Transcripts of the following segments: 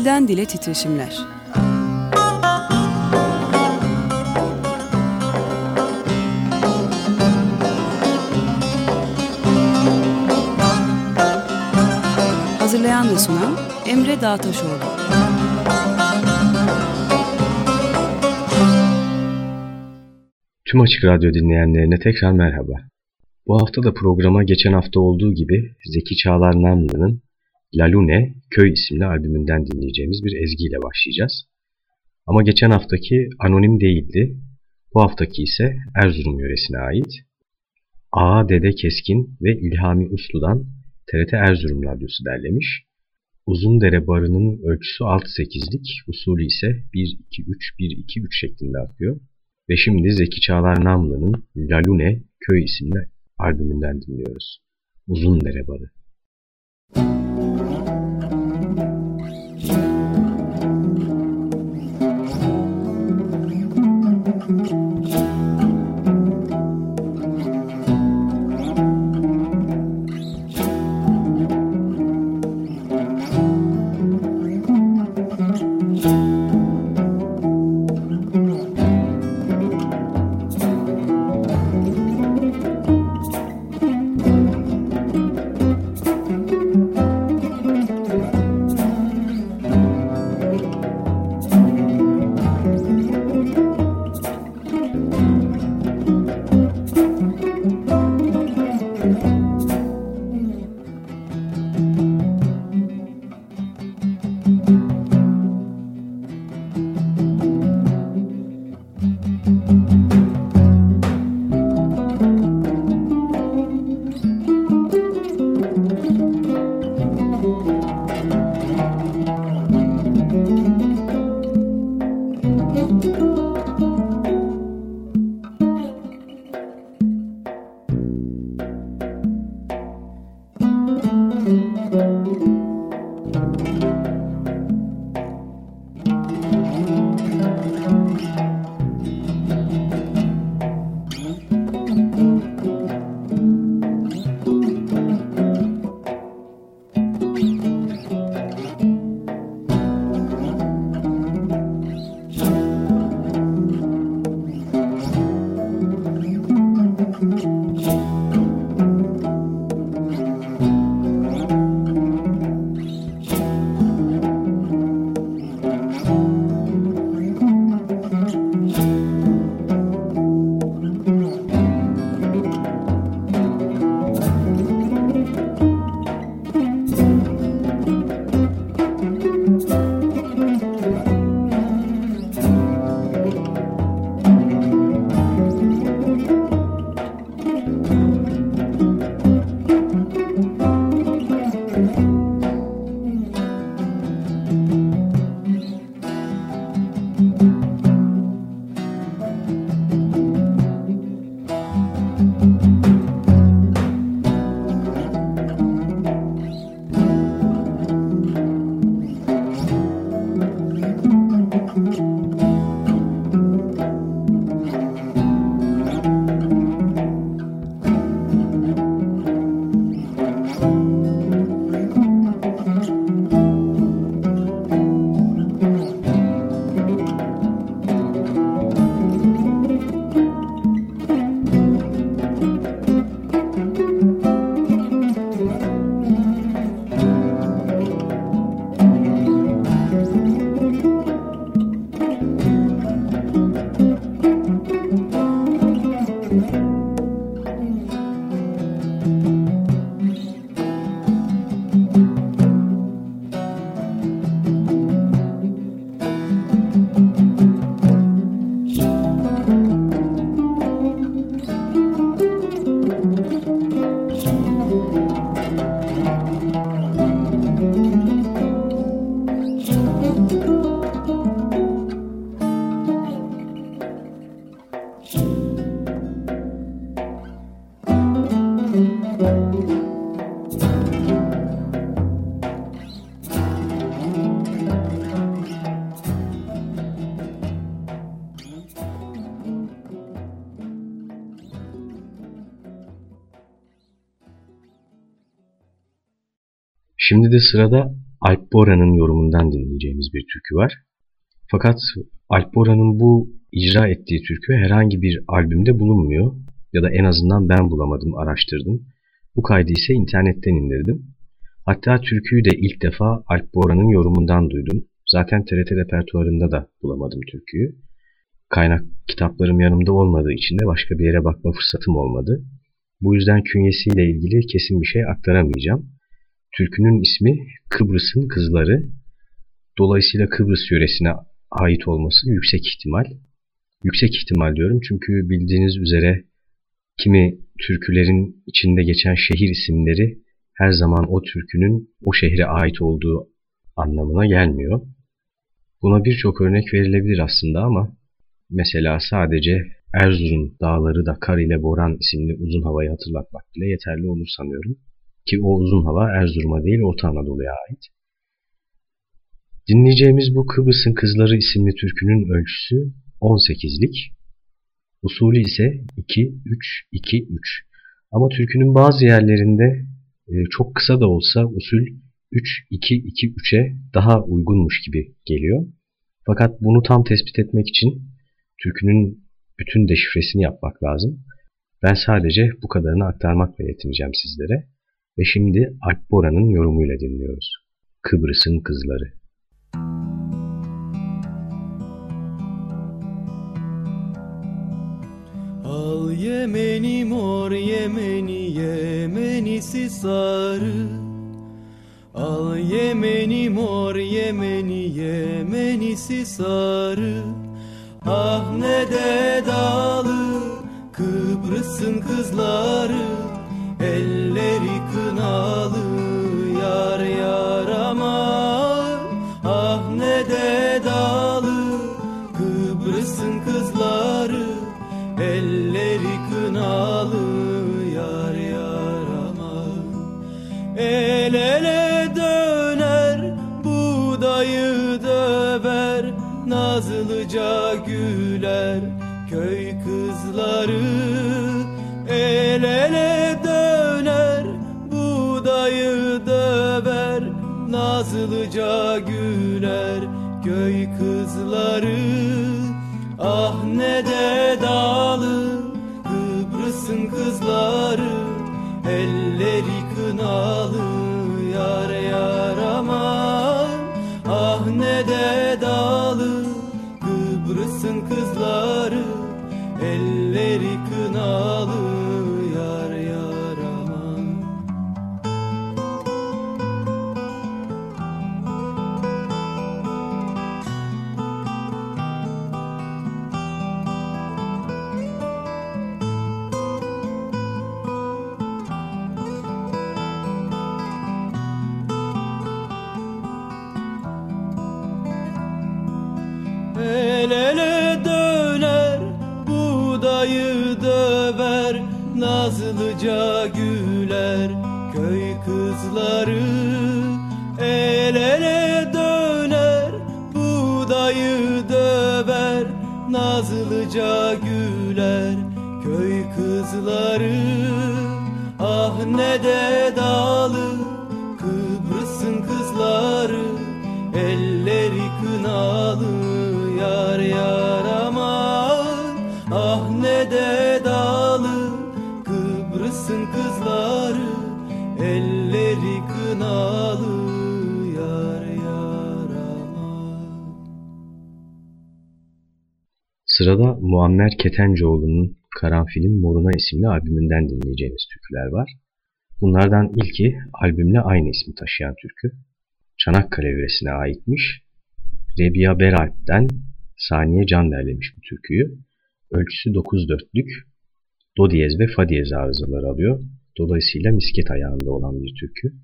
Dilden Dile Titreşimler Hazırlayan ve sunan Emre Dağtaşoğlu Tüm Açık Radyo dinleyenlerine tekrar merhaba. Bu hafta da programa geçen hafta olduğu gibi Zeki Çağlar Namlı'nın La Lune Köy isimli albümünden dinleyeceğimiz bir ezgiyle başlayacağız. Ama geçen haftaki anonim değildi. Bu haftaki ise Erzurum yöresine ait. A. Dede Keskin ve İlhami Uslu'dan TRT Erzurum Radyosu derlemiş. Uzundere barının ölçüsü 6-8'lik, usulü ise 1-2-3-1-2-3 şeklinde akıyor. Ve şimdi Zeki Çağlar Namlı'nın La Lune Köy isimli albümünden dinliyoruz. Uzundere Barı. Şimdi de sırada Alp Bora'nın yorumundan dinleyeceğimiz bir türkü var. Fakat Alp Bora'nın bu icra ettiği türkü herhangi bir albümde bulunmuyor. Ya da en azından ben bulamadım, araştırdım. Bu kaydı ise internetten indirdim. Hatta türküyü de ilk defa Alp Bora'nın yorumundan duydum. Zaten TRT repertuarında da bulamadım türküyü. Kaynak kitaplarım yanımda olmadığı için de başka bir yere bakma fırsatım olmadı. Bu yüzden künyesiyle ilgili kesin bir şey aktaramayacağım. Türkünün ismi Kıbrıs'ın Kızları. Dolayısıyla Kıbrıs yöresine ait olması yüksek ihtimal. Yüksek ihtimal diyorum çünkü bildiğiniz üzere kimi türkülerin içinde geçen şehir isimleri her zaman o türkünün o şehre ait olduğu anlamına gelmiyor. Buna birçok örnek verilebilir aslında ama mesela sadece Erzurum dağları da kar ile boran isimli uzun havayı hatırlatmak bile yeterli olur sanıyorum. Ki o uzun hava Erzurum'a değil Orta Anadolu'ya ait. Dinleyeceğimiz bu Kıbrıs'ın Kızları isimli türkünün ölçüsü 18'lik. Usulü ise 2-3-2-3. Ama türkünün bazı yerlerinde e, çok kısa da olsa usul 3-2-2-3'e daha uygunmuş gibi geliyor. Fakat bunu tam tespit etmek için türkünün bütün deşifresini yapmak lazım. Ben sadece bu kadarını aktarmakla yetineceğim sizlere. Ve şimdi Alp Bora'nın yorumuyla dinliyoruz. Kıbrıs'ın Kızları. Al Yemeni mor Yemeni Yemenisi sarı Al Yemeni mor Yemeni Yemenisi sarı Ah ne de dalı Kıbrıs'ın kızları Nazlıca güler Köy kızları El ele döner Budayı döver Nazlıca güler Köy kızları. Ah ne de dağlı Sırada Muammer Ketencoğlu'nun Karanfilin Moruna isimli albümünden dinleyeceğimiz türküler var. Bunlardan ilki albümle aynı ismi taşıyan türkü. Çanakkale yöresine aitmiş. Rebiya Beralp'ten Saniye Can derlemiş bu türküyü. Ölçüsü 9-4'lük. Do diyez ve fa diyez arızaları alıyor. Dolayısıyla misket ayağında olan bir türkü.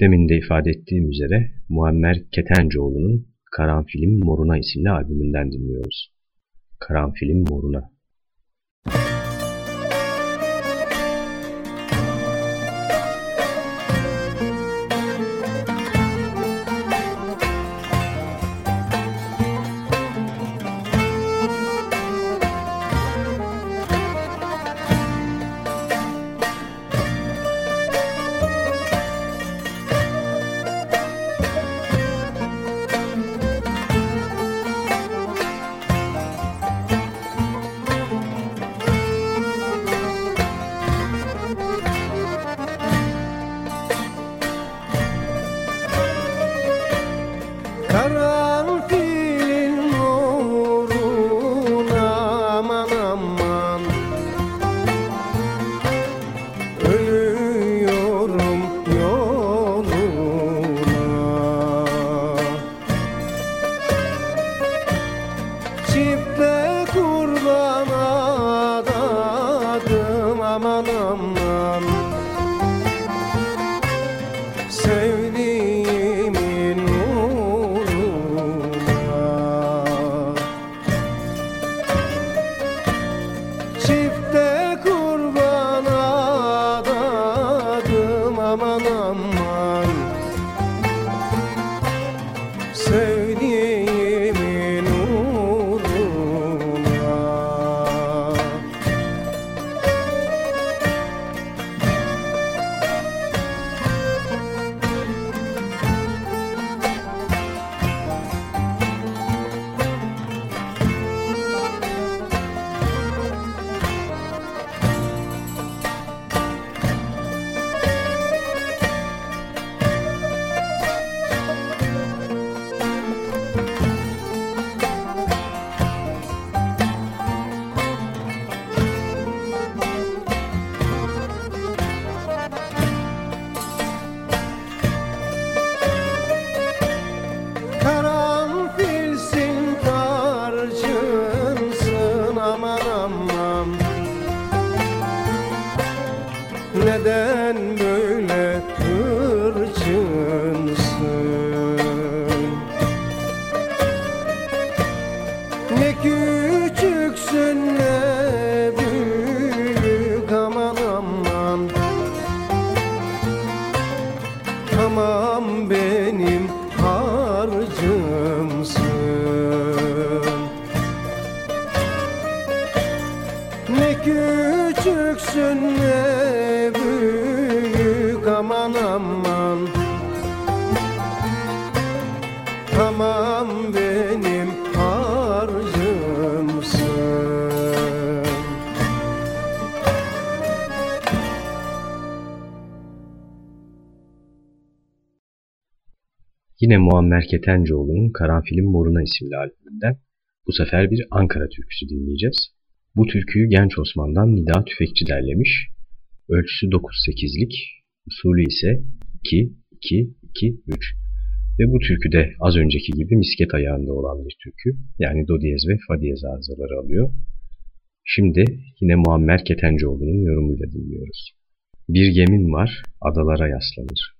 Demin de ifade ettiğim üzere Muammer Ketencoğlu'nun Karanfilin Moruna isimli albümünden dinliyoruz. Karanfilin Moruna. Neden böyle Yine Muammer Ketencoğlu'nun Karanfilin Moruna isimli albümünden bu sefer bir Ankara türküsü dinleyeceğiz. Bu türküyü Genç Osman'dan Nida Tüfekçi derlemiş. Ölçüsü 9-8'lik, usulü ise 2-2-2-3. Ve bu türküde az önceki gibi misket ayağında olan bir türkü. Yani do diyez ve fa diyez arızaları alıyor. Şimdi yine Muammer Ketencoğlu'nun yorumuyla dinliyoruz. Bir gemin var, adalara yaslanır.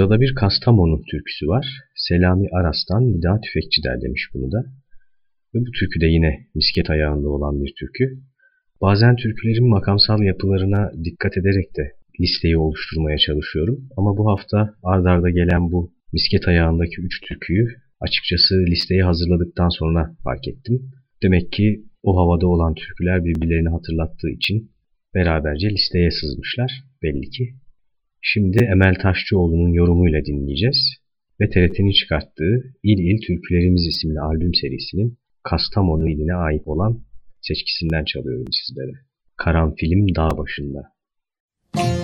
Sırada bir Kastamonu türküsü var. Selami Aras'tan Nida Tüfekçi demiş bunu da. Ve bu türkü de yine misket ayağında olan bir türkü. Bazen türkülerin makamsal yapılarına dikkat ederek de listeyi oluşturmaya çalışıyorum. Ama bu hafta ardarda gelen bu misket ayağındaki üç türküyü açıkçası listeyi hazırladıktan sonra fark ettim. Demek ki o havada olan türküler birbirlerini hatırlattığı için beraberce listeye sızmışlar belli ki. Şimdi Emel Taşçıoğlu'nun yorumuyla dinleyeceğiz ve TRT'nin çıkarttığı İl İl Türkülerimiz isimli albüm serisinin Kastamonu iline ait olan seçkisinden çalıyorum sizlere. Karanfilim dağ başında. Müzik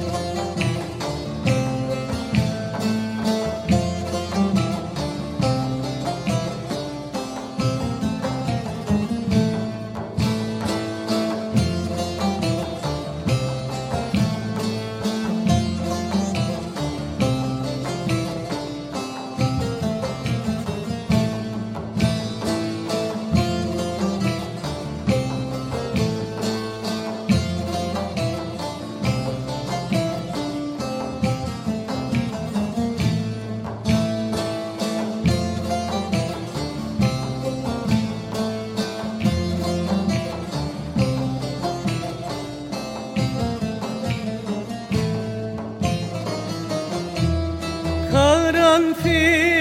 unfair.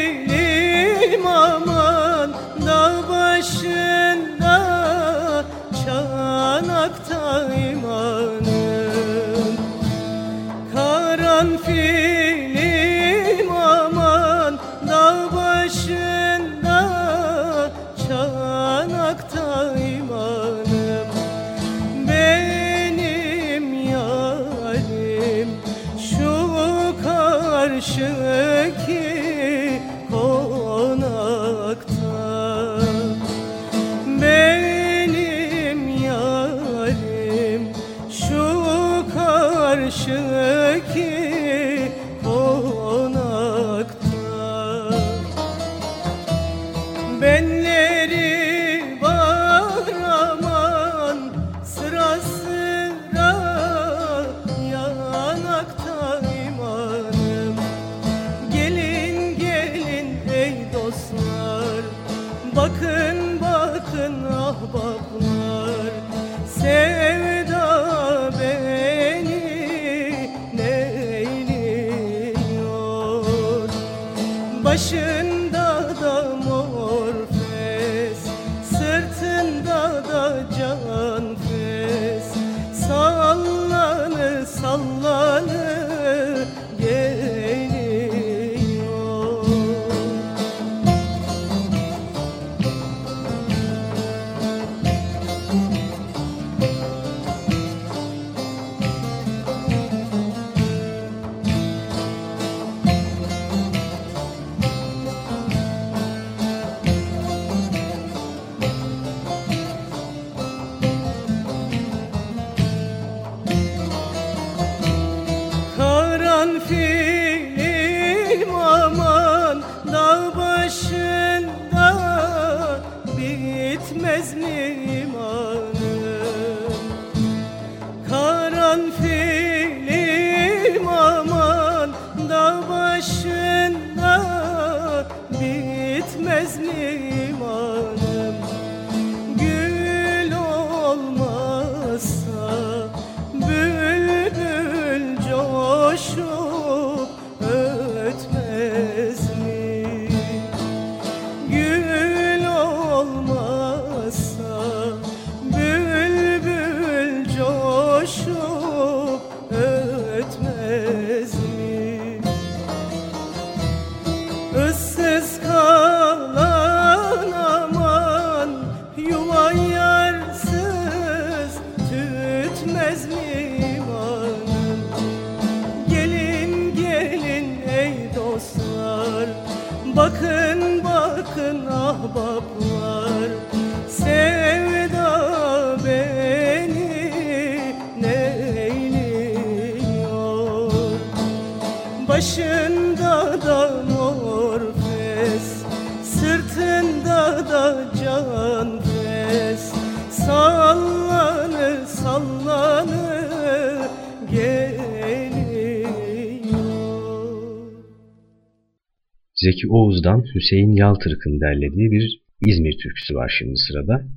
Zeki Oğuz'dan Hüseyin Yaltırk'ın derlediği bir İzmir türküsü var şimdi sırada.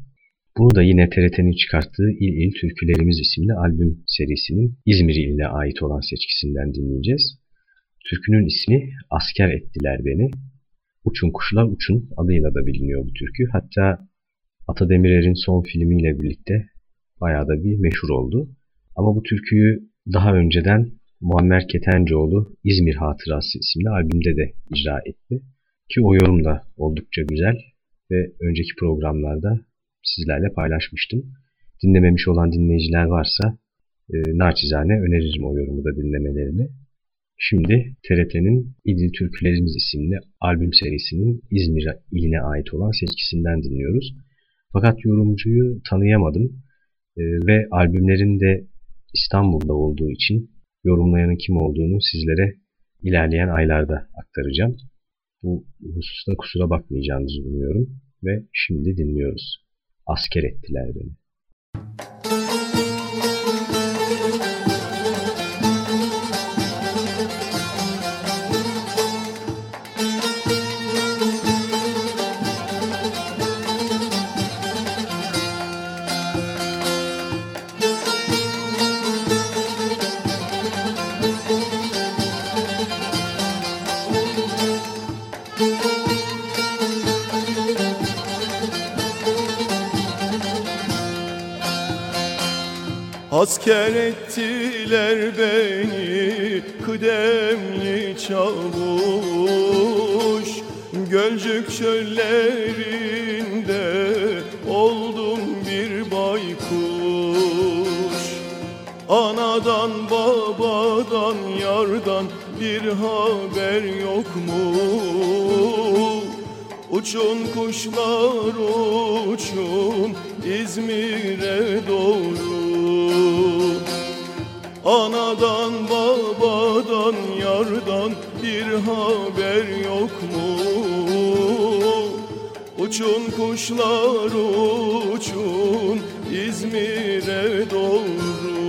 Bunu da yine TRT'nin çıkarttığı İl İl Türkülerimiz isimli albüm serisinin İzmir iline ait olan seçkisinden dinleyeceğiz. Türkünün ismi Asker Ettiler Beni. Uçun Kuşlar Uçun adıyla da biliniyor bu türkü. Hatta Ata Demirer'in son filmiyle birlikte bayağı da bir meşhur oldu. Ama bu türküyü daha önceden Muammer Ketencoğlu İzmir Hatırası isimli albümde de icra etti. Ki o yorum da oldukça güzel ve önceki programlarda sizlerle paylaşmıştım. Dinlememiş olan dinleyiciler varsa e, naçizane öneririm o yorumu da dinlemelerini. Şimdi TRT'nin İdil Türkülerimiz isimli albüm serisinin İzmir iline ait olan seçkisinden dinliyoruz. Fakat yorumcuyu tanıyamadım e, ve albümlerin de İstanbul'da olduğu için yorumlayanın kim olduğunu sizlere ilerleyen aylarda aktaracağım. Bu hususta kusura bakmayacağınızı umuyorum ve şimdi dinliyoruz. Asker ettiler beni. Asker ettiler beni kıdemli çavuş. Gölcük çöllerinde oldum bir baykuş. Anadan babadan yardan bir haber yok mu? Uçun kuşlar uçun İzmir'e doğru Anadan babadan yardan bir haber yok mu? Uçun kuşlar uçun İzmir'e doğru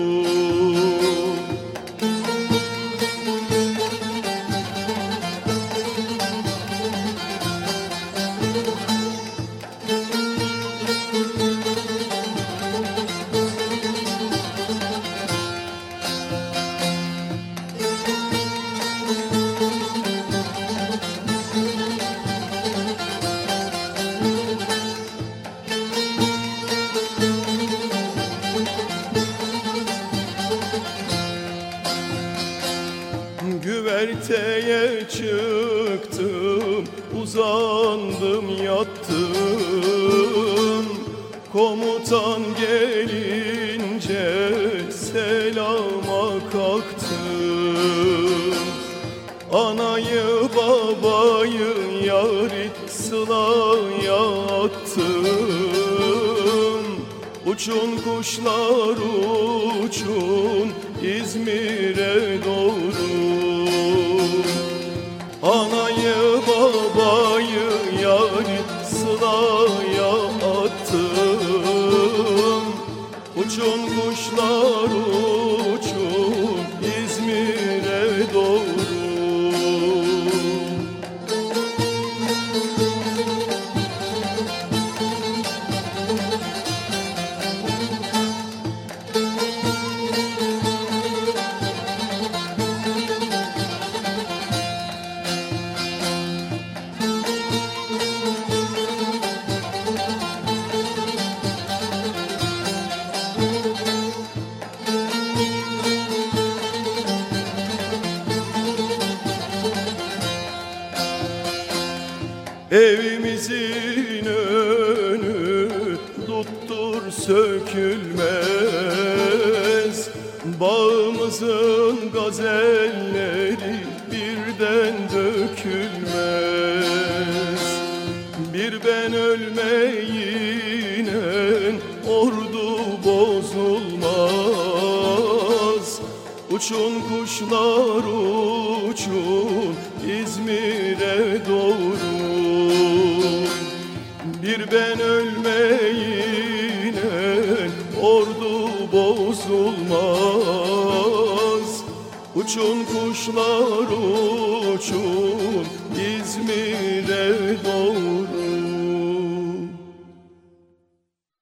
Komutan gelince selama kalktım Anayı babayı yari sılaya attım. Uçun kuşlar uçun İzmir'e Uçun kuşlar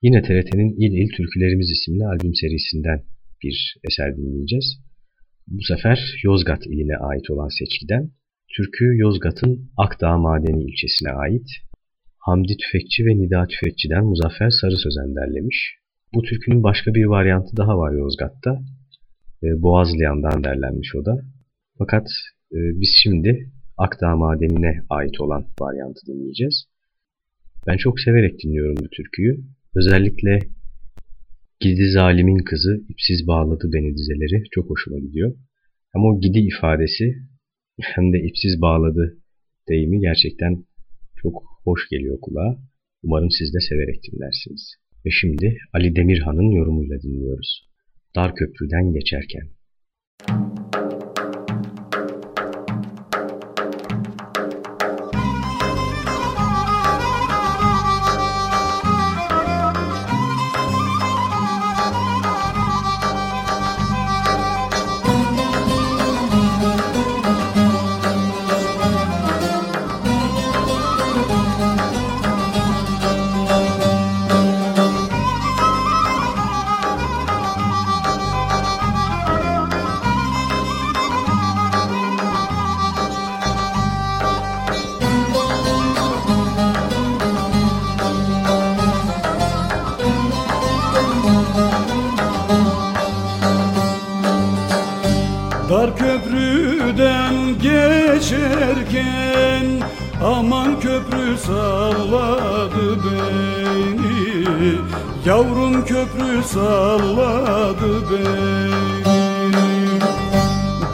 Yine TRT'nin İl İl Türkülerimiz isimli albüm serisinden bir eser dinleyeceğiz. Bu sefer Yozgat iline ait olan seçkiden. Türkü Yozgat'ın Akdağ Madeni ilçesine ait. Hamdi Tüfekçi ve Nida Tüfekçi'den Muzaffer Sarı Sözen derlemiş. Bu türkünün başka bir varyantı daha var Yozgat'ta. E, Boğazlayan'dan derlenmiş o da. Fakat e, biz şimdi Akdağ Madeni'ne ait olan varyantı dinleyeceğiz. Ben çok severek dinliyorum bu türküyü. Özellikle Gidi zalimin kızı ipsiz bağladı beni dizeleri çok hoşuma gidiyor. Ama o gidi ifadesi hem de ipsiz bağladı deyimi gerçekten çok hoş geliyor kulağa. Umarım siz de severek dinlersiniz. Ve şimdi Ali Demirhan'ın yorumuyla dinliyoruz. Dar köprüden geçerken. Salladı beni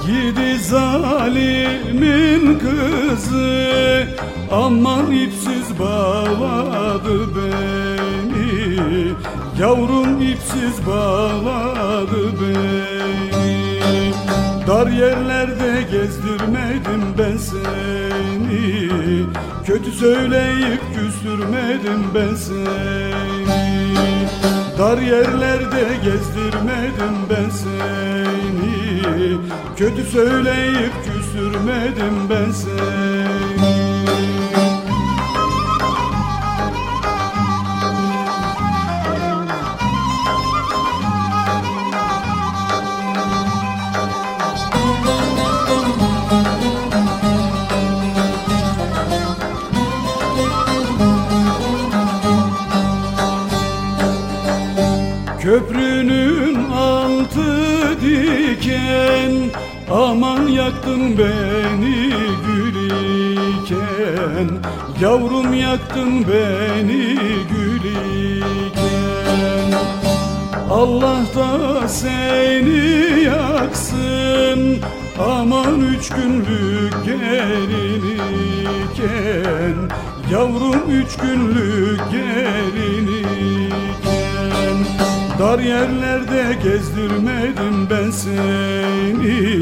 Gidi zalimin kızı Aman ipsiz bağladı beni. Yavrum ipsiz bağladı beni. Dar yerlerde gezdirmedim ben seni. Kötü söyleyip küstürmedim ben seni Dar yerlerde gezdirmedim ben seni. Kötü söyleyip küstürmedim ben seni diken Aman yaktın beni gülüken Yavrum yaktın beni gülüken Allah da seni yaksın Aman üç günlük gelinirken Yavrum üç günlük gelinirken Dar yerlerde gezdirmedim ben seni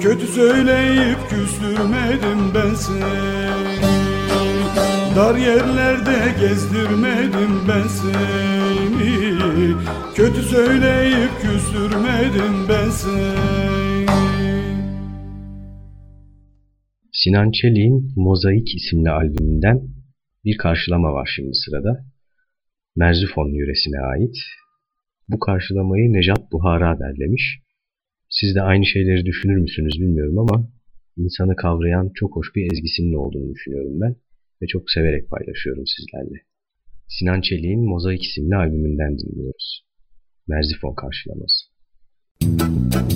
Kötü söyleyip küstürmedim ben seni Dar yerlerde gezdirmedim ben seni Kötü söyleyip küstürmedim ben seni Sinan Çelik'in Mozaik isimli albümünden bir karşılama var şimdi sırada. Merzifon yöresine ait. Bu karşılamayı Nejat Buhara derlemiş. Siz de aynı şeyleri düşünür müsünüz bilmiyorum ama insanı kavrayan çok hoş bir ezgisinin olduğunu düşünüyorum ben ve çok severek paylaşıyorum sizlerle. Sinan Çelik'in Mozaik isimli albümünden dinliyoruz. Merzifon karşılaması. Müzik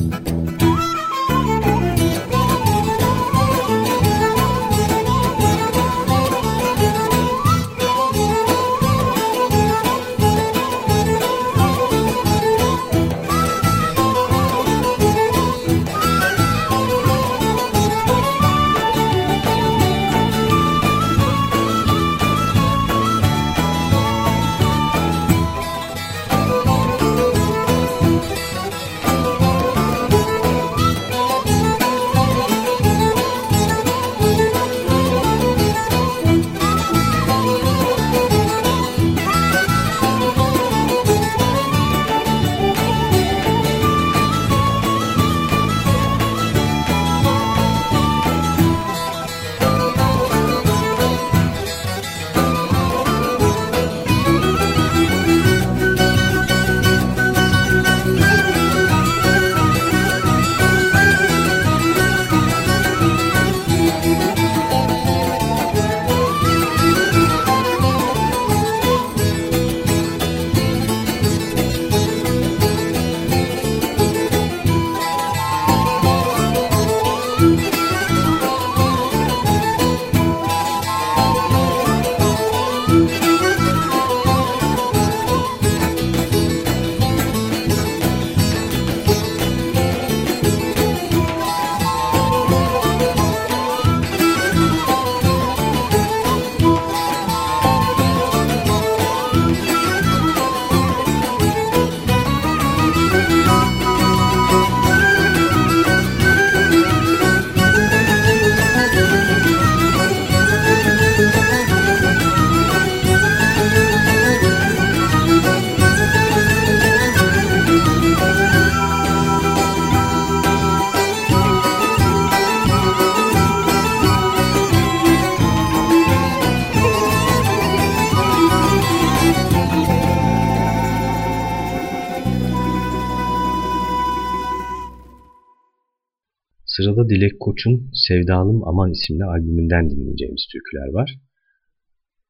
sırada Dilek Koç'un Sevdalım Aman isimli albümünden dinleyeceğimiz türküler var.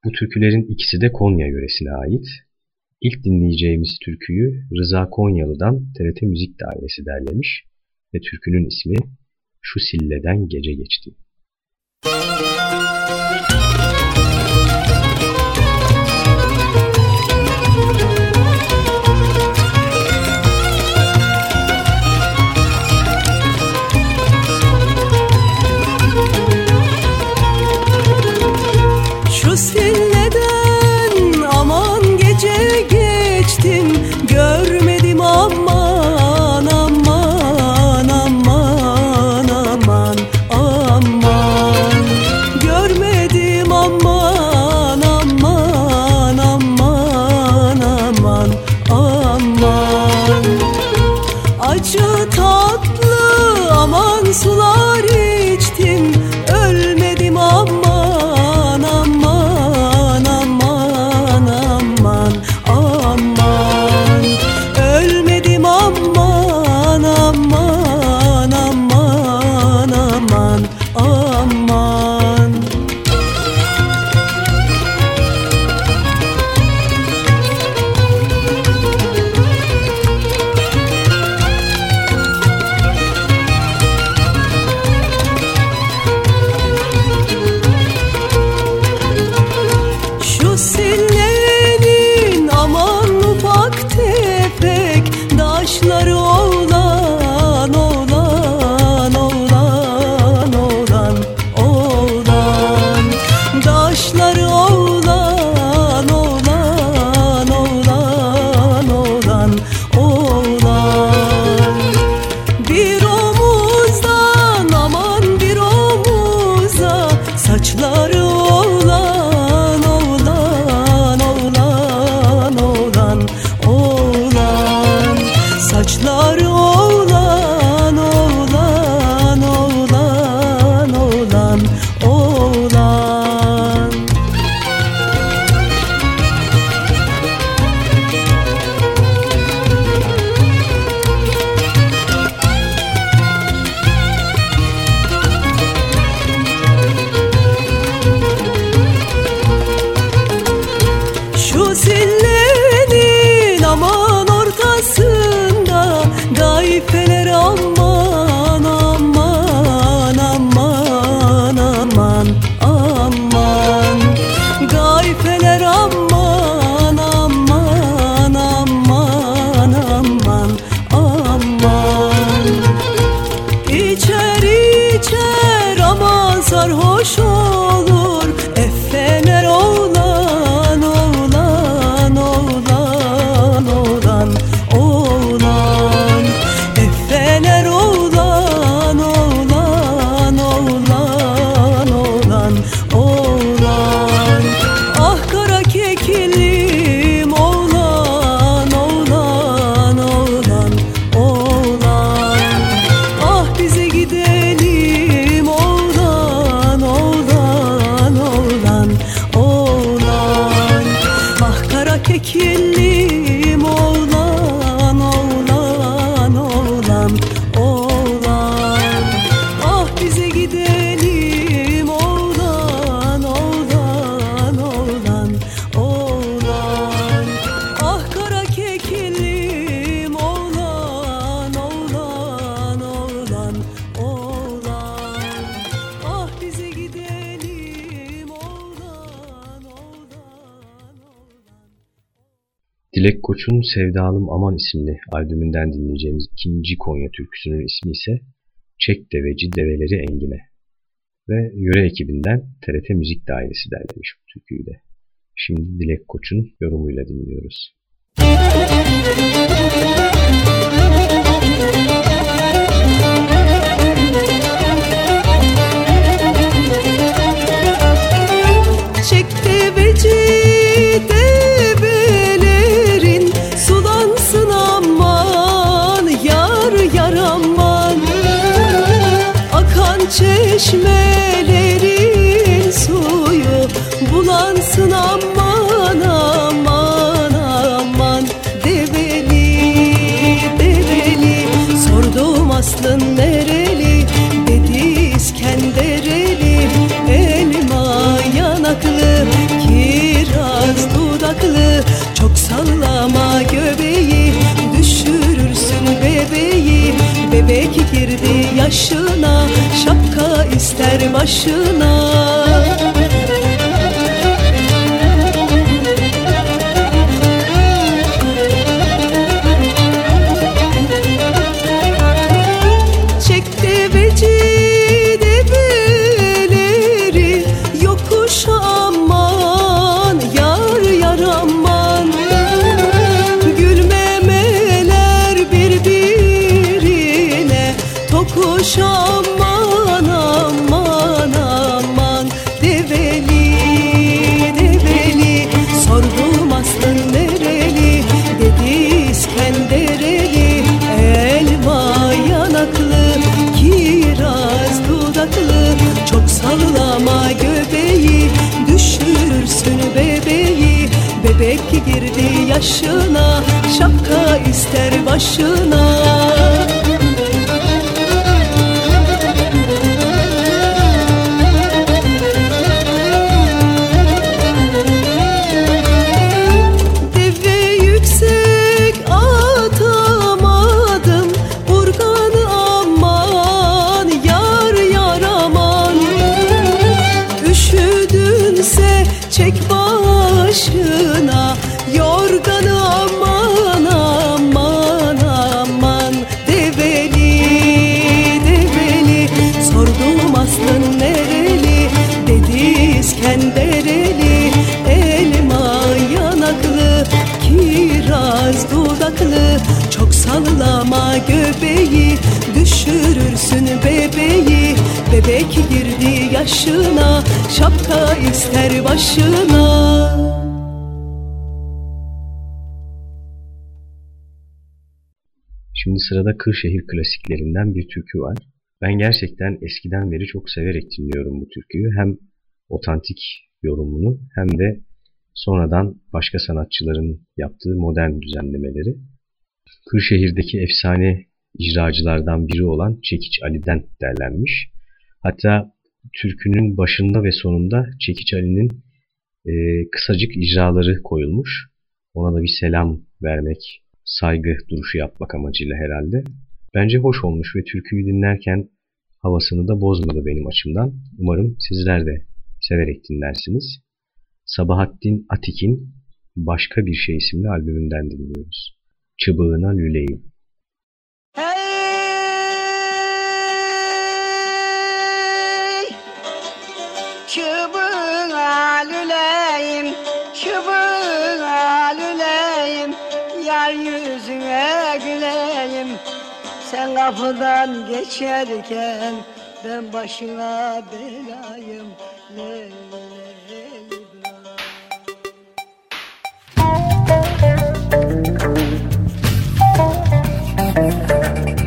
Bu türkülerin ikisi de Konya yöresine ait. İlk dinleyeceğimiz türküyü Rıza Konyalı'dan TRT Müzik Dairesi derlemiş ve türkünün ismi Şu Silleden Gece Geçti. Dilek Sevdalım Aman isimli albümünden dinleyeceğimiz ikinci Konya türküsünün ismi ise Çek Deveci Develeri Engine ve yöre ekibinden TRT Müzik Dairesi derlemiş bu türküyü de. Şimdi Dilek Koç'un yorumuyla dinliyoruz. Çek çeşmelerin suyu bulansın aman başına yaşına Şapka ister başına Bebek girdi yaşına Şapka ister başına Şimdi sırada Kırşehir klasiklerinden bir türkü var. Ben gerçekten eskiden beri çok severek dinliyorum bu türküyü. Hem otantik yorumunu hem de sonradan başka sanatçıların yaptığı modern düzenlemeleri. Kırşehir'deki efsane icracılardan biri olan Çekiç Ali'den derlenmiş. Hatta türkünün başında ve sonunda Çekiç Ali'nin e, kısacık icraları koyulmuş. Ona da bir selam vermek, saygı duruşu yapmak amacıyla herhalde. Bence hoş olmuş ve türküyü dinlerken havasını da bozmadı benim açımdan. Umarım sizler de severek dinlersiniz. Sabahattin Atik'in Başka Bir Şey isimli albümünden dinliyoruz. Çıbığına lüleyim. Kapıdan geçerken ben başına belayım Ley, ley, İbrahim.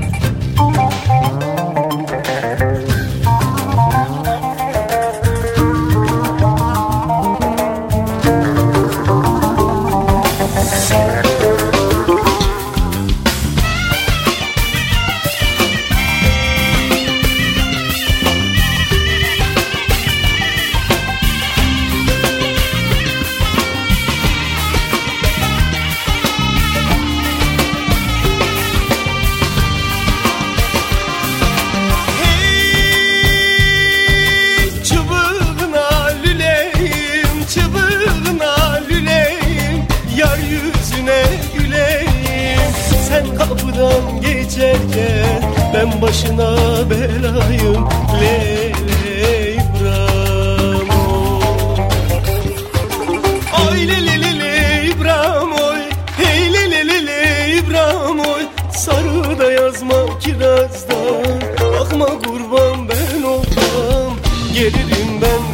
Sarı da yazma kirazdan Bakma kurban ben olmam. Gelirim ben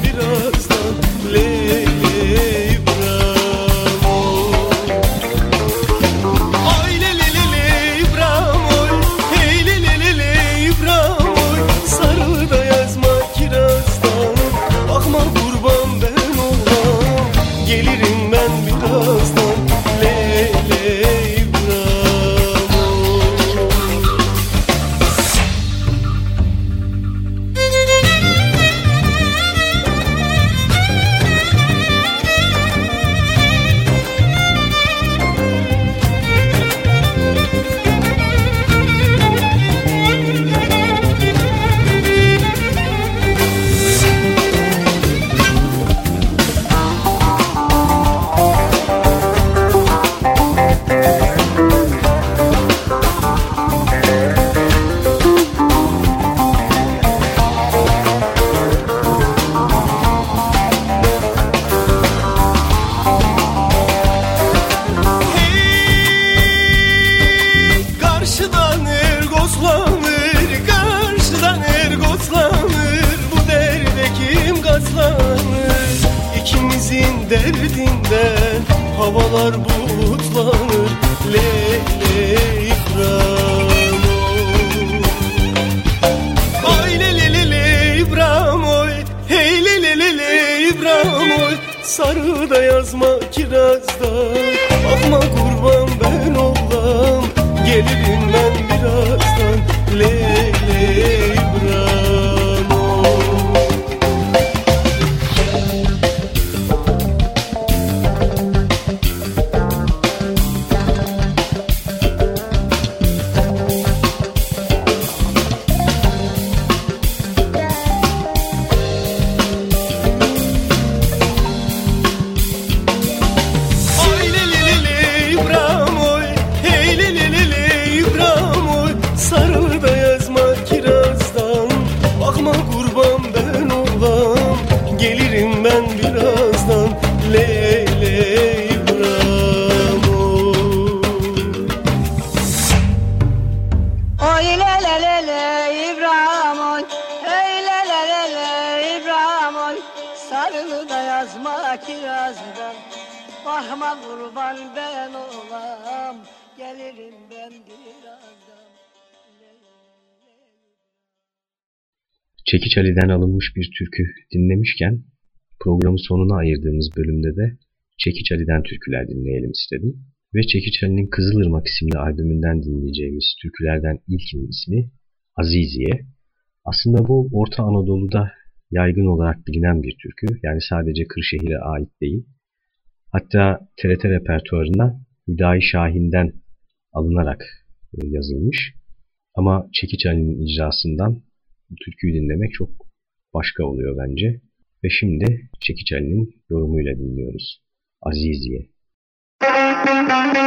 Gelirim ben birazdan Leyli Çekiç Ali'den alınmış bir türkü dinlemişken programın sonuna ayırdığımız bölümde de Çekiç Ali'den türküler dinleyelim istedim. Ve Çekiç Ali'nin Kızılırmak isimli albümünden dinleyeceğimiz türkülerden ilkinin ismi Aziziye. Aslında bu Orta Anadolu'da yaygın olarak bilinen bir türkü. Yani sadece Kırşehir'e ait değil. Hatta TRT repertuarına Hüdayi Şahin'den alınarak e, yazılmış. Ama Çekiç Ali'nin icrasından türküyü dinlemek çok başka oluyor bence. Ve şimdi Çekiç Ali'nin yorumuyla dinliyoruz. Aziziye. Aziziyet,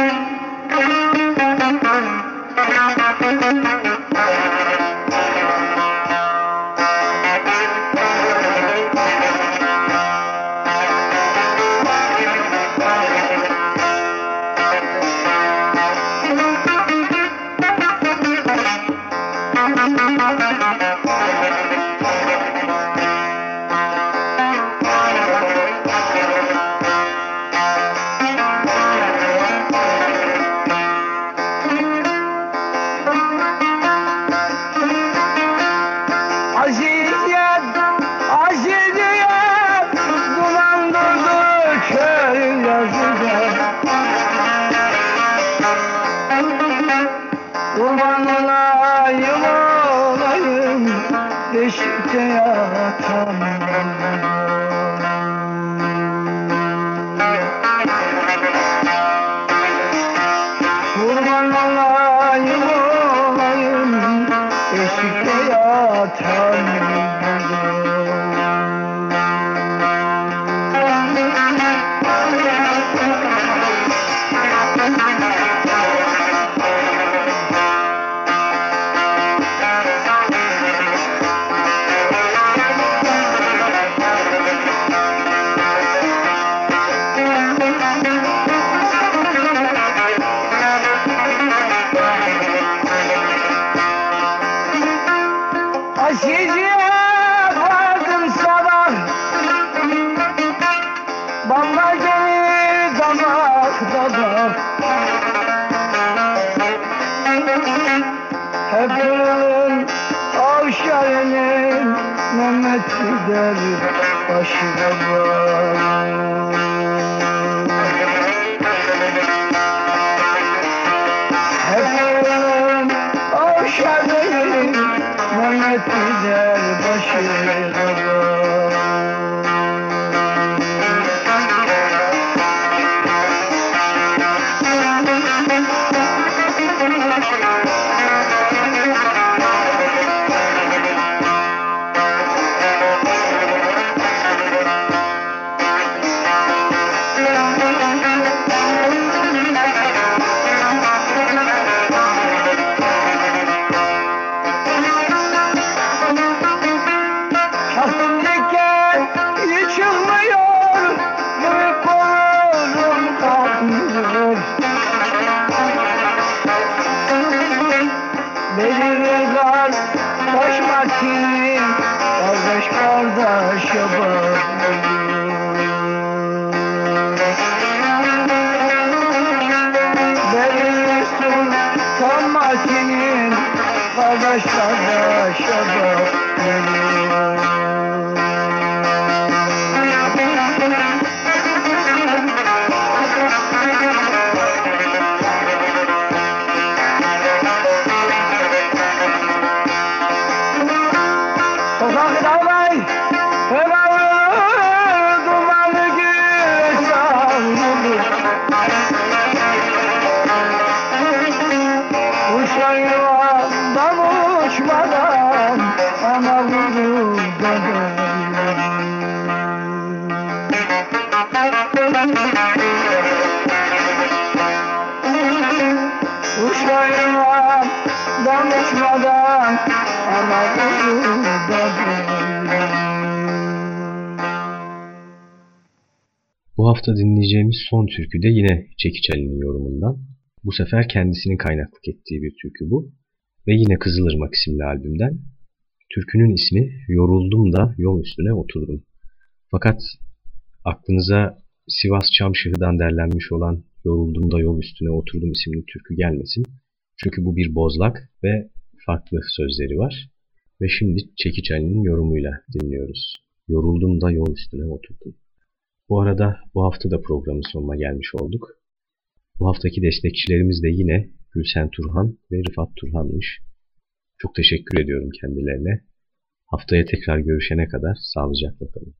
Hep kırılın avşarının Mehmet gider başına Hep hafta dinleyeceğimiz son türkü de yine Çekiç yorumundan. Bu sefer kendisinin kaynaklık ettiği bir türkü bu. Ve yine Kızılırmak isimli albümden. Türkünün ismi Yoruldum da Yol Üstüne Oturdum. Fakat aklınıza Sivas Çamşıhı'dan derlenmiş olan Yoruldum da Yol Üstüne Oturdum isimli türkü gelmesin. Çünkü bu bir bozlak ve farklı sözleri var. Ve şimdi Çekiç yorumuyla dinliyoruz. Yoruldum da yol üstüne oturdum. Bu arada bu hafta da programın sonuna gelmiş olduk. Bu haftaki destekçilerimiz de yine Gülsen Turhan ve Rıfat Turhan'mış. Çok teşekkür ediyorum kendilerine. Haftaya tekrar görüşene kadar sağlıcakla kalın.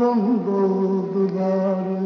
دوبارہ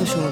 Hazırlayan